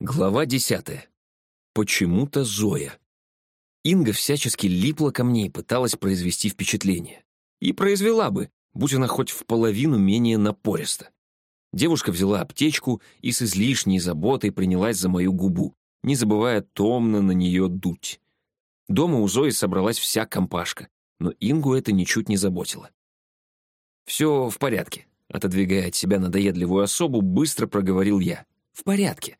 Глава десятая. Почему-то Зоя. Инга всячески липла ко мне и пыталась произвести впечатление. И произвела бы, будь она хоть в половину менее напориста. Девушка взяла аптечку и с излишней заботой принялась за мою губу, не забывая томно на нее дуть. Дома у Зои собралась вся компашка, но Ингу это ничуть не заботило. «Все в порядке», — отодвигая от себя надоедливую особу, быстро проговорил я. «В порядке».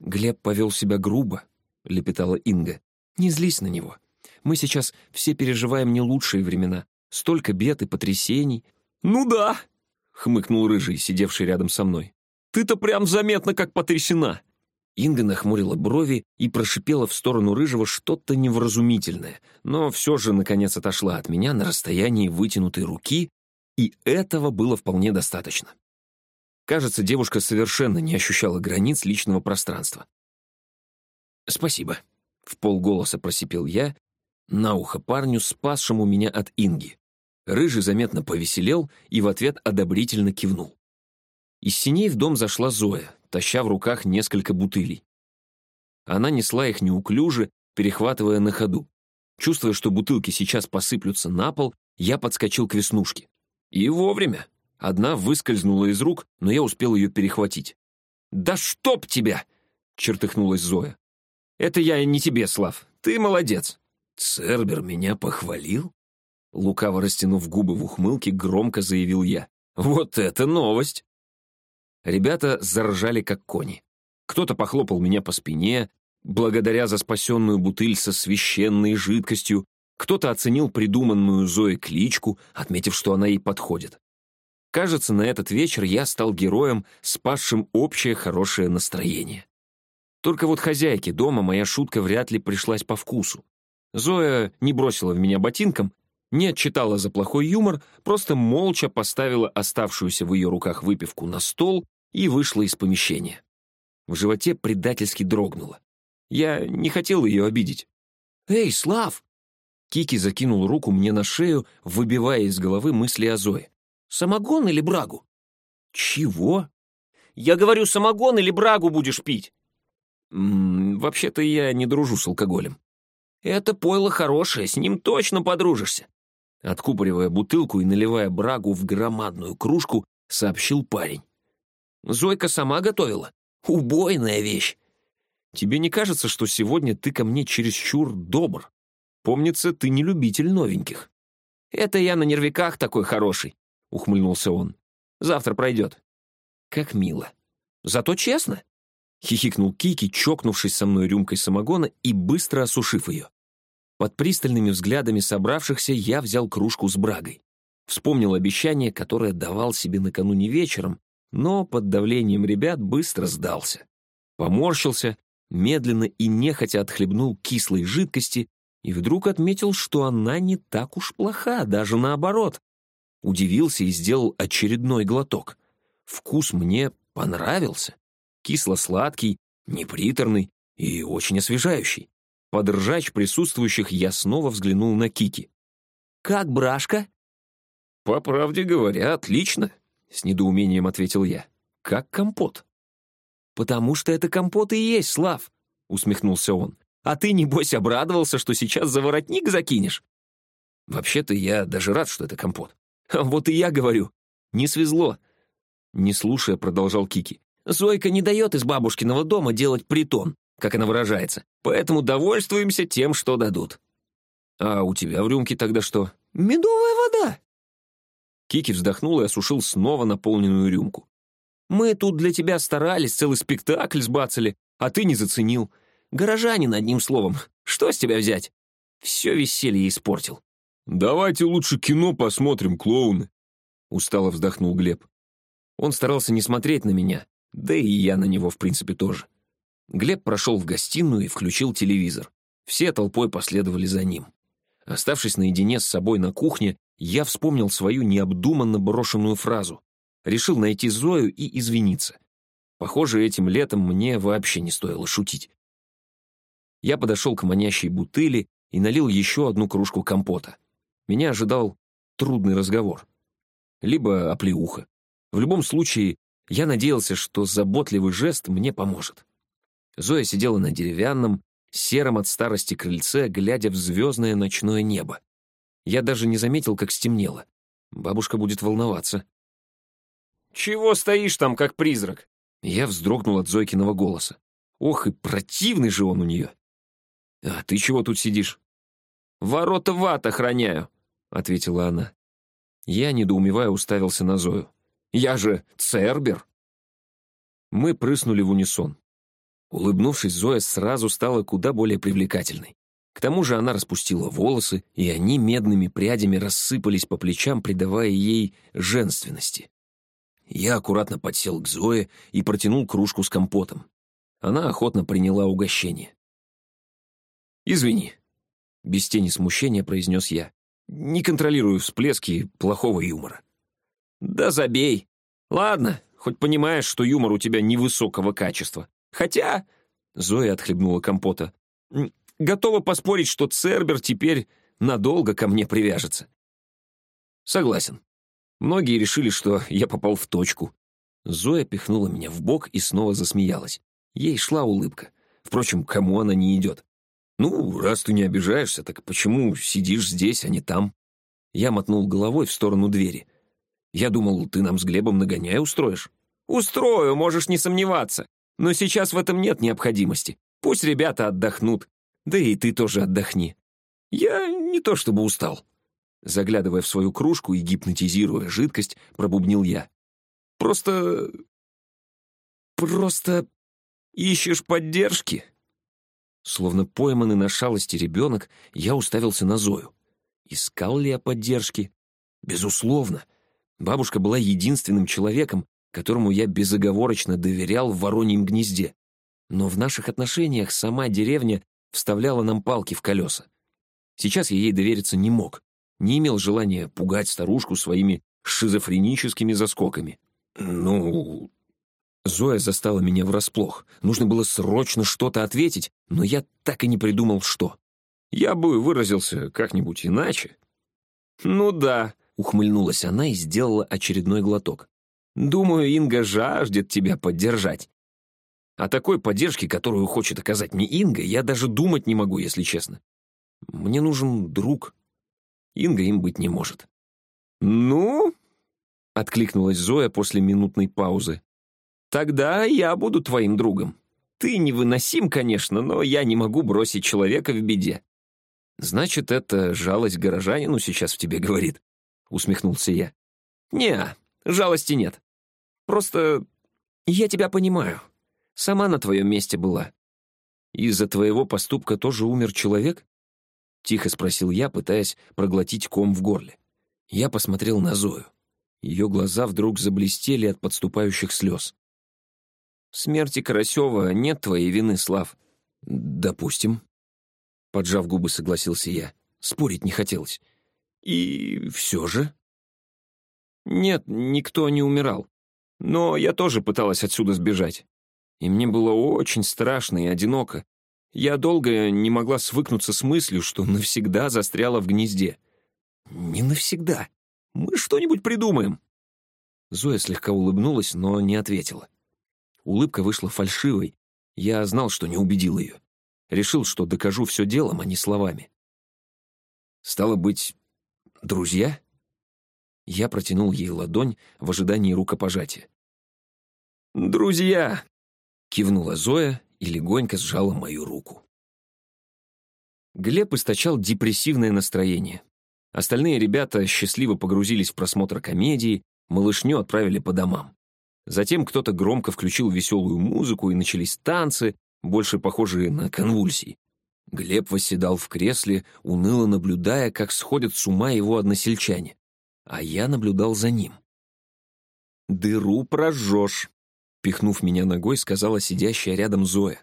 «Глеб повел себя грубо», — лепетала Инга. «Не злись на него. Мы сейчас все переживаем не лучшие времена. Столько бед и потрясений». «Ну да», — хмыкнул Рыжий, сидевший рядом со мной. «Ты-то прям заметно как потрясена». Инга нахмурила брови и прошипела в сторону Рыжего что-то невразумительное, но все же, наконец, отошла от меня на расстоянии вытянутой руки, и этого было вполне достаточно. Кажется, девушка совершенно не ощущала границ личного пространства. «Спасибо», — в полголоса просипел я, на ухо парню, спасшему меня от Инги. Рыжий заметно повеселел и в ответ одобрительно кивнул. Из синей в дом зашла Зоя, таща в руках несколько бутылей. Она несла их неуклюже, перехватывая на ходу. Чувствуя, что бутылки сейчас посыплются на пол, я подскочил к веснушке. И вовремя. Одна выскользнула из рук, но я успел ее перехватить. «Да чтоб тебя!» — чертыхнулась Зоя. «Это я не тебе, Слав. Ты молодец». «Цербер меня похвалил?» Лукаво растянув губы в ухмылке, громко заявил я. «Вот это новость!» Ребята заржали, как кони. Кто-то похлопал меня по спине, благодаря за спасенную бутыль со священной жидкостью, кто-то оценил придуманную Зоей кличку, отметив, что она ей подходит. Кажется, на этот вечер я стал героем, спасшим общее хорошее настроение. Только вот хозяйке дома моя шутка вряд ли пришлась по вкусу. Зоя не бросила в меня ботинком, не отчитала за плохой юмор, просто молча поставила оставшуюся в ее руках выпивку на стол и вышла из помещения. В животе предательски дрогнуло. Я не хотел ее обидеть. «Эй, Слав!» Кики закинул руку мне на шею, выбивая из головы мысли о Зое. Самогон или брагу?» «Чего?» «Я говорю, самогон или брагу будешь пить?» «Вообще-то я не дружу с алкоголем». «Это пойло хорошее, с ним точно подружишься». Откупоривая бутылку и наливая брагу в громадную кружку, сообщил парень. «Зойка сама готовила. Убойная вещь. Тебе не кажется, что сегодня ты ко мне чересчур добр? Помнится, ты не любитель новеньких». «Это я на нервиках такой хороший. — ухмыльнулся он. «Завтра пройдет». «Как мило. Зато честно», — хихикнул Кики, чокнувшись со мной рюмкой самогона и быстро осушив ее. Под пристальными взглядами собравшихся я взял кружку с брагой. Вспомнил обещание, которое давал себе накануне вечером, но под давлением ребят быстро сдался. Поморщился, медленно и нехотя отхлебнул кислой жидкости и вдруг отметил, что она не так уж плоха, даже наоборот удивился и сделал очередной глоток. Вкус мне понравился. Кисло-сладкий, неприторный и очень освежающий. Под ржач присутствующих я снова взглянул на Кики. «Как брашка?» «По правде говоря, отлично», — с недоумением ответил я. «Как компот». «Потому что это компот и есть, Слав», — усмехнулся он. «А ты, небось, обрадовался, что сейчас за воротник закинешь?» «Вообще-то я даже рад, что это компот. «Вот и я говорю. Не свезло». Не слушая, продолжал Кики. «Зойка не дает из бабушкиного дома делать притон, как она выражается, поэтому довольствуемся тем, что дадут». «А у тебя в рюмке тогда что?» «Медовая вода». Кики вздохнул и осушил снова наполненную рюмку. «Мы тут для тебя старались, целый спектакль сбацали, а ты не заценил. Горожанин, одним словом. Что с тебя взять?» Все веселье испортил. «Давайте лучше кино посмотрим, клоуны», — устало вздохнул Глеб. Он старался не смотреть на меня, да и я на него, в принципе, тоже. Глеб прошел в гостиную и включил телевизор. Все толпой последовали за ним. Оставшись наедине с собой на кухне, я вспомнил свою необдуманно брошенную фразу. Решил найти Зою и извиниться. Похоже, этим летом мне вообще не стоило шутить. Я подошел к манящей бутыли и налил еще одну кружку компота меня ожидал трудный разговор. Либо оплеуха. В любом случае, Я надеялся, что заботливый жест мне поможет. Зоя сидела на деревянном, сером от старости крыльце, глядя в звездное ночное небо. Я даже не заметил, как стемнело. Бабушка будет волноваться. «Чего стоишь там, как призрак?» Я вздрогнул от Зойкиного голоса. Ох, и противный же он у нее. «А ты чего тут сидишь?» «Ворота в ад охраняю», — ответила она. Я, недоумевая, уставился на Зою. «Я же Цербер!» Мы прыснули в унисон. Улыбнувшись, Зоя сразу стала куда более привлекательной. К тому же она распустила волосы, и они медными прядями рассыпались по плечам, придавая ей женственности. Я аккуратно подсел к Зое и протянул кружку с компотом. Она охотно приняла угощение. «Извини», — без тени смущения произнес я. «Не контролирую всплески плохого юмора». «Да забей. Ладно, хоть понимаешь, что юмор у тебя невысокого качества. Хотя...» — Зоя отхлебнула компота. «Готова поспорить, что Цербер теперь надолго ко мне привяжется». «Согласен. Многие решили, что я попал в точку». Зоя пихнула меня в бок и снова засмеялась. Ей шла улыбка. Впрочем, кому она не идет? «Ну, раз ты не обижаешься, так почему сидишь здесь, а не там?» Я мотнул головой в сторону двери. «Я думал, ты нам с Глебом нагоняй устроишь». «Устрою, можешь не сомневаться. Но сейчас в этом нет необходимости. Пусть ребята отдохнут. Да и ты тоже отдохни. Я не то чтобы устал». Заглядывая в свою кружку и гипнотизируя жидкость, пробубнил я. «Просто... просто ищешь поддержки?» Словно пойманный на шалости ребенок, я уставился на Зою. Искал ли я поддержки? Безусловно. Бабушка была единственным человеком, которому я безоговорочно доверял в вороньем гнезде. Но в наших отношениях сама деревня вставляла нам палки в колеса. Сейчас я ей довериться не мог, не имел желания пугать старушку своими шизофреническими заскоками. «Ну, Зоя застала меня врасплох. Нужно было срочно что-то ответить, но я так и не придумал, что. Я бы выразился как-нибудь иначе. «Ну да», — ухмыльнулась она и сделала очередной глоток. «Думаю, Инга жаждет тебя поддержать». О такой поддержке, которую хочет оказать мне Инга, я даже думать не могу, если честно. Мне нужен друг. Инга им быть не может. «Ну?» — откликнулась Зоя после минутной паузы. Тогда я буду твоим другом. Ты невыносим, конечно, но я не могу бросить человека в беде». «Значит, это жалость горожанину сейчас в тебе говорит?» — усмехнулся я. «Не, жалости нет. Просто я тебя понимаю. Сама на твоем месте была. Из-за твоего поступка тоже умер человек?» — тихо спросил я, пытаясь проглотить ком в горле. Я посмотрел на Зою. Ее глаза вдруг заблестели от подступающих слез смерти Карасева нет твоей вины, Слав». «Допустим». Поджав губы, согласился я. Спорить не хотелось. «И все же?» «Нет, никто не умирал. Но я тоже пыталась отсюда сбежать. И мне было очень страшно и одиноко. Я долго не могла свыкнуться с мыслью, что навсегда застряла в гнезде. Не навсегда. Мы что-нибудь придумаем. Зоя слегка улыбнулась, но не ответила. Улыбка вышла фальшивой. Я знал, что не убедил ее. Решил, что докажу все делом, а не словами. Стало быть, друзья? Я протянул ей ладонь в ожидании рукопожатия. «Друзья!» — кивнула Зоя и легонько сжала мою руку. Глеб источал депрессивное настроение. Остальные ребята счастливо погрузились в просмотр комедии, малышню отправили по домам. Затем кто-то громко включил веселую музыку, и начались танцы, больше похожие на конвульсии. Глеб восседал в кресле, уныло наблюдая, как сходят с ума его односельчане. А я наблюдал за ним. «Дыру прожжешь», — пихнув меня ногой, сказала сидящая рядом Зоя.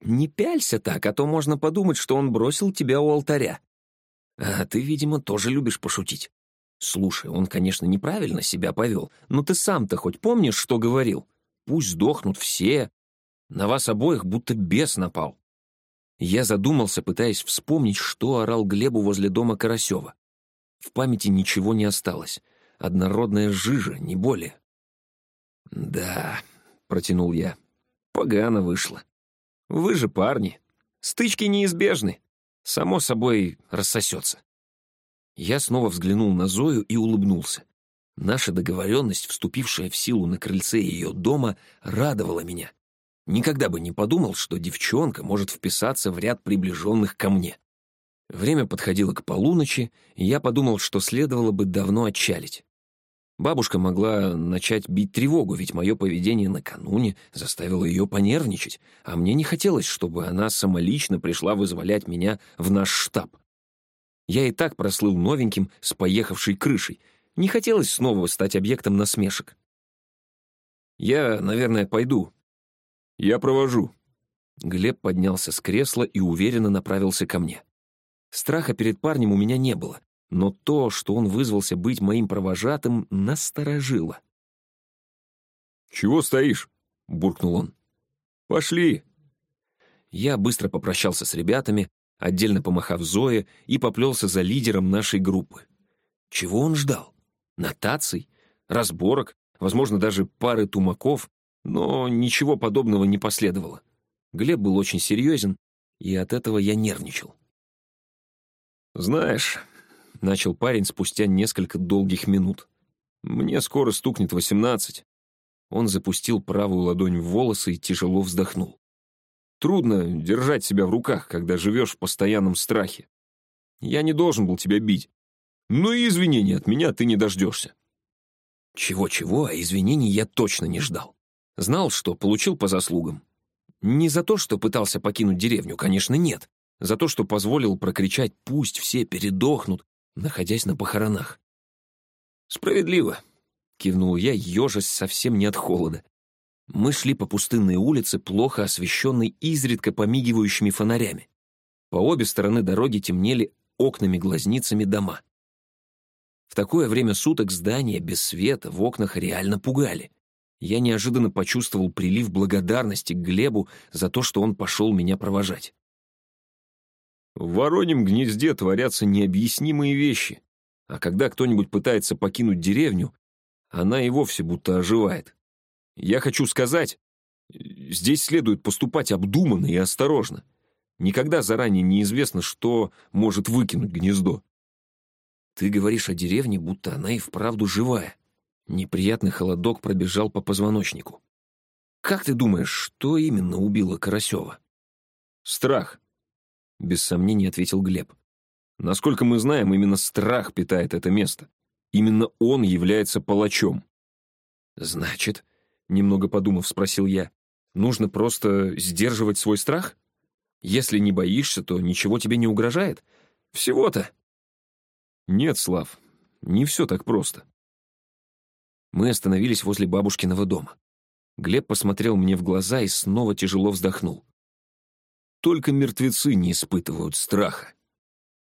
«Не пялься так, а то можно подумать, что он бросил тебя у алтаря. А ты, видимо, тоже любишь пошутить». Слушай, он, конечно, неправильно себя повел, но ты сам-то хоть помнишь, что говорил? Пусть сдохнут все. На вас обоих будто бес напал. Я задумался, пытаясь вспомнить, что орал Глебу возле дома Карасева. В памяти ничего не осталось. Однородная жижа, не более. «Да», — протянул я, — «погано вышло. Вы же парни. Стычки неизбежны. Само собой рассосется». Я снова взглянул на Зою и улыбнулся. Наша договоренность, вступившая в силу на крыльце ее дома, радовала меня. Никогда бы не подумал, что девчонка может вписаться в ряд приближенных ко мне. Время подходило к полуночи, и я подумал, что следовало бы давно отчалить. Бабушка могла начать бить тревогу, ведь мое поведение накануне заставило ее понервничать, а мне не хотелось, чтобы она самолично пришла вызволять меня в наш штаб. Я и так прослыл новеньким с поехавшей крышей. Не хотелось снова стать объектом насмешек. «Я, наверное, пойду. Я провожу». Глеб поднялся с кресла и уверенно направился ко мне. Страха перед парнем у меня не было, но то, что он вызвался быть моим провожатым, насторожило. «Чего стоишь?» — буркнул он. «Пошли!» Я быстро попрощался с ребятами, отдельно помахав Зое, и поплелся за лидером нашей группы. Чего он ждал? Нотаций? Разборок? Возможно, даже пары тумаков? Но ничего подобного не последовало. Глеб был очень серьезен, и от этого я нервничал. «Знаешь», — начал парень спустя несколько долгих минут, «мне скоро стукнет восемнадцать». Он запустил правую ладонь в волосы и тяжело вздохнул. «Трудно держать себя в руках, когда живешь в постоянном страхе. Я не должен был тебя бить. Но и извинений от меня ты не дождешься». Чего-чего, а извинений я точно не ждал. Знал, что получил по заслугам. Не за то, что пытался покинуть деревню, конечно, нет за то, что позволил прокричать «пусть все передохнут», находясь на похоронах. «Справедливо», — кивнул я, ежась совсем не от холода. Мы шли по пустынной улице, плохо освещенной изредка помигивающими фонарями. По обе стороны дороги темнели окнами-глазницами дома. В такое время суток здания без света в окнах реально пугали. Я неожиданно почувствовал прилив благодарности к Глебу за то, что он пошел меня провожать. В вороньем гнезде творятся необъяснимые вещи, а когда кто-нибудь пытается покинуть деревню, она и вовсе будто оживает. Я хочу сказать, здесь следует поступать обдуманно и осторожно. Никогда заранее неизвестно, что может выкинуть гнездо. Ты говоришь о деревне, будто она и вправду живая. Неприятный холодок пробежал по позвоночнику. Как ты думаешь, что именно убило Карасева? Страх. — без сомнений ответил Глеб. «Насколько мы знаем, именно страх питает это место. Именно он является палачом». «Значит», — немного подумав, спросил я, «нужно просто сдерживать свой страх? Если не боишься, то ничего тебе не угрожает? Всего-то». «Нет, Слав, не все так просто». Мы остановились возле бабушкиного дома. Глеб посмотрел мне в глаза и снова тяжело вздохнул. Только мертвецы не испытывают страха.